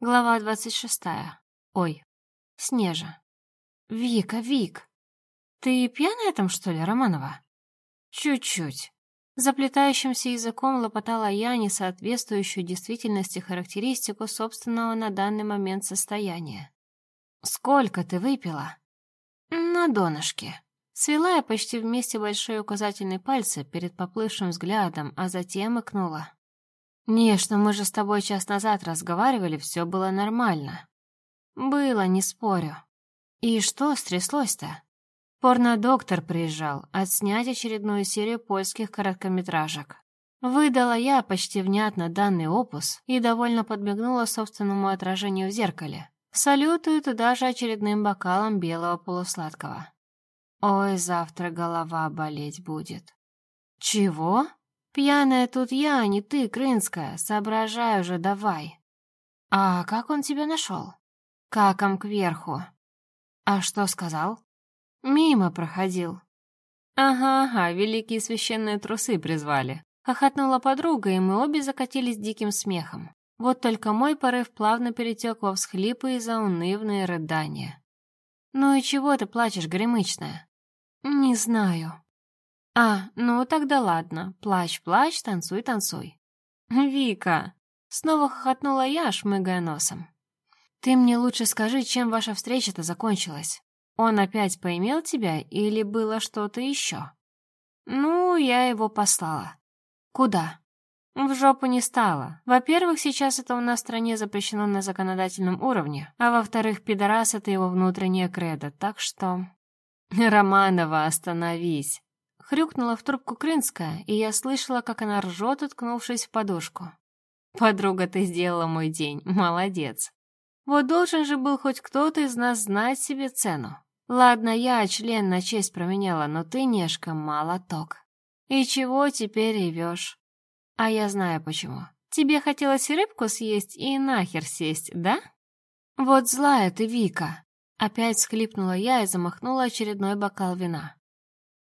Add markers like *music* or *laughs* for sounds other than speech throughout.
Глава двадцать шестая. Ой, Снежа. Вика, Вик, ты пьяная там, что ли, Романова? Чуть-чуть. Заплетающимся языком лопотала я несоответствующую действительности характеристику собственного на данный момент состояния. «Сколько ты выпила?» «На донышке». Свела я почти вместе большой указательный пальцы перед поплывшим взглядом, а затем икнула. «Нежно, мы же с тобой час назад разговаривали, все было нормально». «Было, не спорю». «И что стряслось-то?» Порнодоктор приезжал отснять очередную серию польских короткометражек. Выдала я почти внятно данный опус и довольно подмигнула собственному отражению в зеркале. Салютую туда же очередным бокалом белого полусладкого. Ой, завтра голова болеть будет. Чего? Пьяная тут я, а не ты, Крынская. Соображай уже, давай. А как он тебя нашел? Каком кверху. А что сказал? Мимо проходил. Ага-ага, великие священные трусы призвали. Хохотнула подруга, и мы обе закатились диким смехом. Вот только мой порыв плавно перетек во всхлипы и заунывные рыдания. «Ну и чего ты плачешь, гремычная?» «Не знаю». «А, ну тогда ладно. Плачь, плачь, танцуй, танцуй». *laughs* «Вика!» Снова хохотнула я, шмыгая носом. «Ты мне лучше скажи, чем ваша встреча-то закончилась?» Он опять поимел тебя или было что-то еще? Ну, я его послала. Куда? В жопу не стало. Во-первых, сейчас это у нас в стране запрещено на законодательном уровне, а во-вторых, пидорас — это его внутренняя кредо, так что... *laughs* Романова, остановись. Хрюкнула в трубку Крынская, и я слышала, как она ржет, уткнувшись в подушку. «Подруга, ты сделала мой день, молодец. Вот должен же был хоть кто-то из нас знать себе цену. Ладно, я член на честь променяла, но ты, Нешка, молоток. И чего теперь ревешь? А я знаю почему. Тебе хотелось рыбку съесть и нахер сесть, да? Вот злая ты, Вика. Опять схлипнула я и замахнула очередной бокал вина.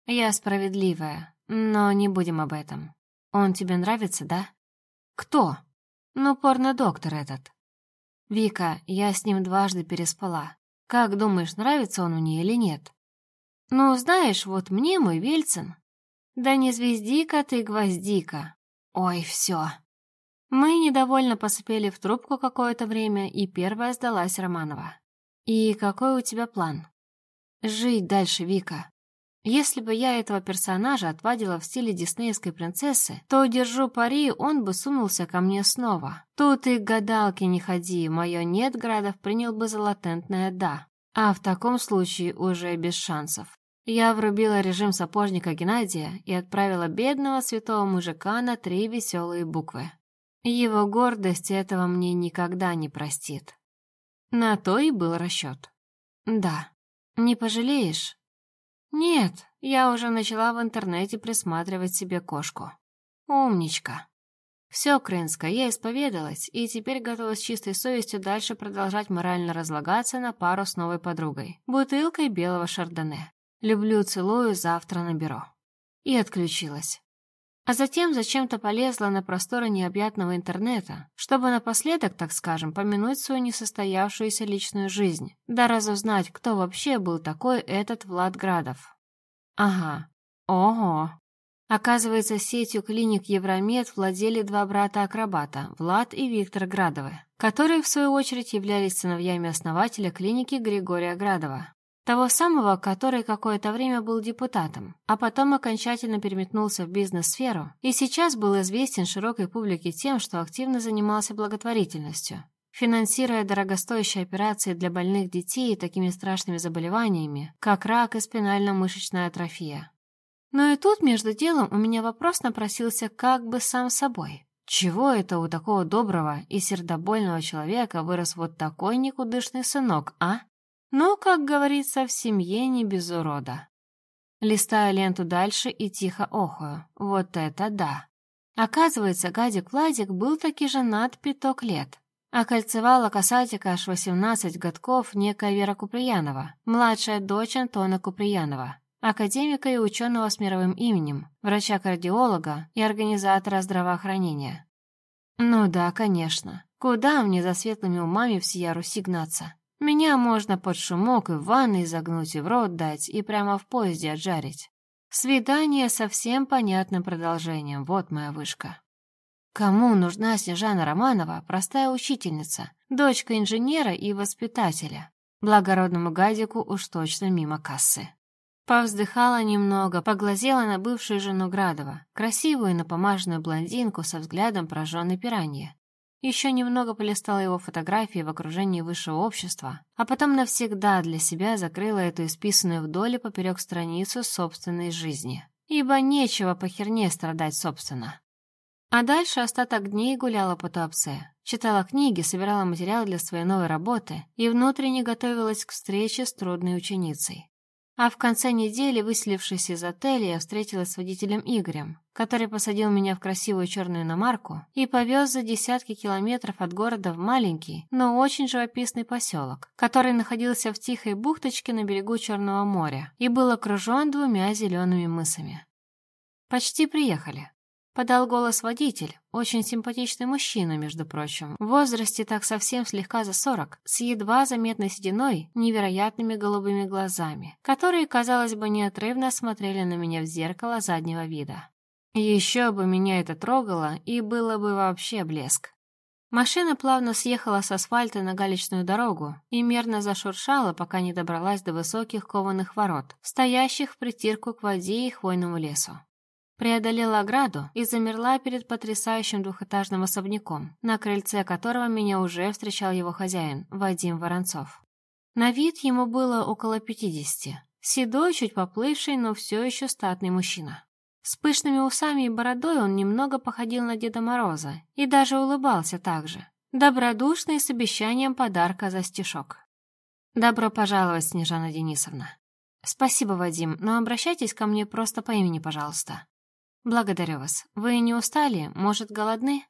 Я справедливая, но не будем об этом. Он тебе нравится, да? Кто? Ну, порно-доктор этот. Вика, я с ним дважды переспала. Как думаешь, нравится он мне или нет? Ну, знаешь, вот мне мой Вельцин. Да не звездика ты, гвоздика. Ой, все. Мы недовольно посыпели в трубку какое-то время, и первая сдалась Романова. «И какой у тебя план?» «Жить дальше, Вика. Если бы я этого персонажа отвадила в стиле диснеевской принцессы, то, держу пари, он бы сунулся ко мне снова. Тут и гадалки не ходи, мое «нет» Градов принял бы за латентное «да». А в таком случае уже без шансов. Я врубила режим сапожника Геннадия и отправила бедного святого мужика на три веселые буквы. Его гордость этого мне никогда не простит. На то и был расчет. Да. Не пожалеешь? «Нет, я уже начала в интернете присматривать себе кошку. Умничка. Все, Крынска, я исповедалась, и теперь готова с чистой совестью дальше продолжать морально разлагаться на пару с новой подругой, бутылкой белого шардоне. Люблю, целую, завтра наберу». И отключилась. А затем зачем-то полезла на просторы необъятного интернета, чтобы напоследок, так скажем, помянуть свою несостоявшуюся личную жизнь, да разузнать, кто вообще был такой этот Влад Градов. Ага, ого. Оказывается, сетью клиник Евромед владели два брата-акробата, Влад и Виктор Градовы, которые, в свою очередь, являлись сыновьями основателя клиники Григория Градова. Того самого, который какое-то время был депутатом, а потом окончательно переметнулся в бизнес-сферу и сейчас был известен широкой публике тем, что активно занимался благотворительностью, финансируя дорогостоящие операции для больных детей такими страшными заболеваниями, как рак и спинально-мышечная атрофия. Но и тут, между делом, у меня вопрос напросился как бы сам собой. Чего это у такого доброго и сердобольного человека вырос вот такой никудышный сынок, а? Но, как говорится, в семье не без урода. Листаю ленту дальше и тихо охую. Вот это да. Оказывается, гадик Владик был таки женат пяток лет. Окольцевала касатика аж 18 годков некая Вера Куприянова, младшая дочь Антона Куприянова, академика и ученого с мировым именем, врача-кардиолога и организатора здравоохранения. Ну да, конечно. Куда мне за светлыми умами всея Руси гнаться? Меня можно под шумок и в ванной загнуть, и в рот дать, и прямо в поезде отжарить. Свидание со всем понятным продолжением, вот моя вышка. Кому нужна Снежана Романова, простая учительница, дочка инженера и воспитателя? Благородному гадику уж точно мимо кассы. Повздыхала немного, поглазела на бывшую жену Градова, красивую напомаженную блондинку со взглядом прожженной пираньи. Еще немного полистала его фотографии в окружении высшего общества, а потом навсегда для себя закрыла эту исписанную вдоль и поперек страницу собственной жизни. Ибо нечего по херне страдать собственно. А дальше остаток дней гуляла по Туапсе, читала книги, собирала материал для своей новой работы и внутренне готовилась к встрече с трудной ученицей. А в конце недели, выселившись из отеля, я встретилась с водителем Игорем, который посадил меня в красивую черную иномарку и повез за десятки километров от города в маленький, но очень живописный поселок, который находился в тихой бухточке на берегу Черного моря и был окружен двумя зелеными мысами. Почти приехали. Подал голос водитель, очень симпатичный мужчина, между прочим, в возрасте так совсем слегка за сорок, с едва заметной сединой, невероятными голубыми глазами, которые, казалось бы, неотрывно смотрели на меня в зеркало заднего вида. Еще бы меня это трогало, и было бы вообще блеск. Машина плавно съехала с асфальта на галечную дорогу и мерно зашуршала, пока не добралась до высоких кованых ворот, стоящих в притирку к воде и хвойному лесу. Преодолела ограду и замерла перед потрясающим двухэтажным особняком, на крыльце которого меня уже встречал его хозяин, Вадим Воронцов. На вид ему было около пятидесяти. Седой, чуть поплывший, но все еще статный мужчина. С пышными усами и бородой он немного походил на Деда Мороза и даже улыбался так же, добродушный с обещанием подарка за стишок. «Добро пожаловать, Снежана Денисовна». «Спасибо, Вадим, но обращайтесь ко мне просто по имени, пожалуйста». «Благодарю вас. Вы не устали? Может, голодны?»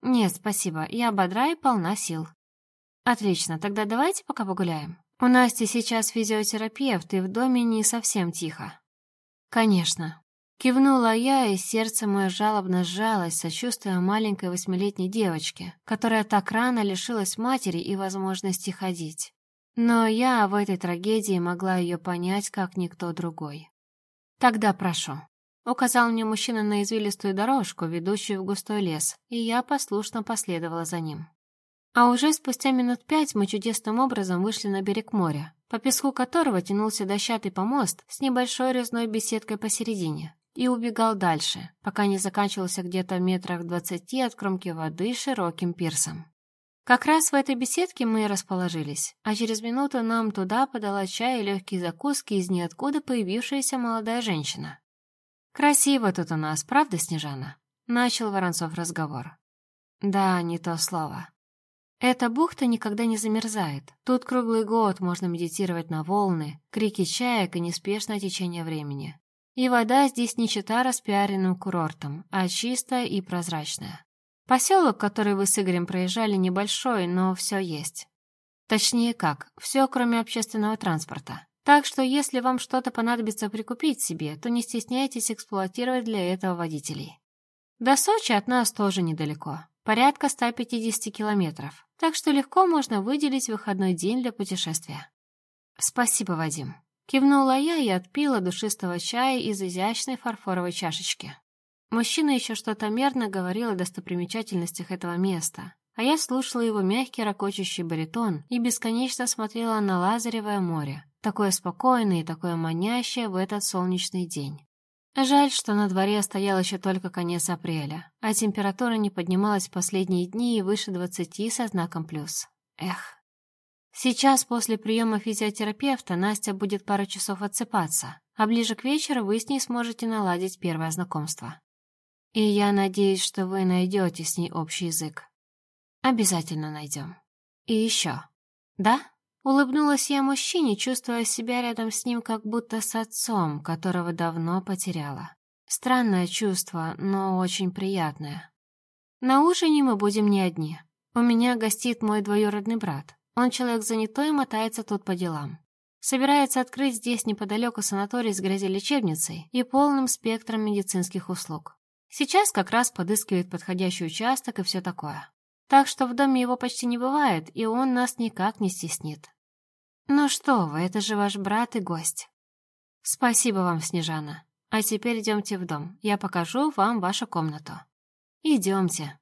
«Нет, спасибо. Я бодра и полна сил». «Отлично. Тогда давайте пока погуляем. У Насти сейчас физиотерапевт, и в доме не совсем тихо». «Конечно». Кивнула я, и сердце мое жалобно сжалось, сочувствуя маленькой восьмилетней девочке, которая так рано лишилась матери и возможности ходить. Но я в этой трагедии могла ее понять, как никто другой. «Тогда прошу». Указал мне мужчина на извилистую дорожку, ведущую в густой лес, и я послушно последовала за ним. А уже спустя минут пять мы чудесным образом вышли на берег моря, по песку которого тянулся дощатый помост с небольшой резной беседкой посередине, и убегал дальше, пока не заканчивался где-то в метрах двадцати от кромки воды широким пирсом. Как раз в этой беседке мы и расположились, а через минуту нам туда подала чай и легкие закуски из ниоткуда появившаяся молодая женщина. «Красиво тут у нас, правда, Снежана?» — начал Воронцов разговор. «Да, не то слово. Эта бухта никогда не замерзает. Тут круглый год можно медитировать на волны, крики чаек и неспешное течение времени. И вода здесь не чита распиаренным курортом, а чистая и прозрачная. Поселок, который вы с Игорем проезжали, небольшой, но все есть. Точнее как, все кроме общественного транспорта. Так что если вам что-то понадобится прикупить себе, то не стесняйтесь эксплуатировать для этого водителей. До Сочи от нас тоже недалеко, порядка 150 километров, так что легко можно выделить выходной день для путешествия. Спасибо, Вадим. Кивнула я и отпила душистого чая из изящной фарфоровой чашечки. Мужчина еще что-то мерно говорил о достопримечательностях этого места, а я слушала его мягкий ракочущий баритон и бесконечно смотрела на Лазаревое море, такое спокойное и такое манящее в этот солнечный день. Жаль, что на дворе стоял еще только конец апреля, а температура не поднималась в последние дни и выше двадцати со знаком плюс. Эх. Сейчас, после приема физиотерапевта, Настя будет пару часов отсыпаться, а ближе к вечеру вы с ней сможете наладить первое знакомство. И я надеюсь, что вы найдете с ней общий язык. Обязательно найдем. И еще. Да? Улыбнулась я мужчине, чувствуя себя рядом с ним как будто с отцом, которого давно потеряла. Странное чувство, но очень приятное. На ужине мы будем не одни. У меня гостит мой двоюродный брат. Он человек занятой и мотается тут по делам. Собирается открыть здесь неподалеку санаторий с грязелечебницей и полным спектром медицинских услуг. Сейчас как раз подыскивает подходящий участок и все такое. Так что в доме его почти не бывает, и он нас никак не стеснит. Ну что вы, это же ваш брат и гость. Спасибо вам, Снежана. А теперь идемте в дом. Я покажу вам вашу комнату. Идемте.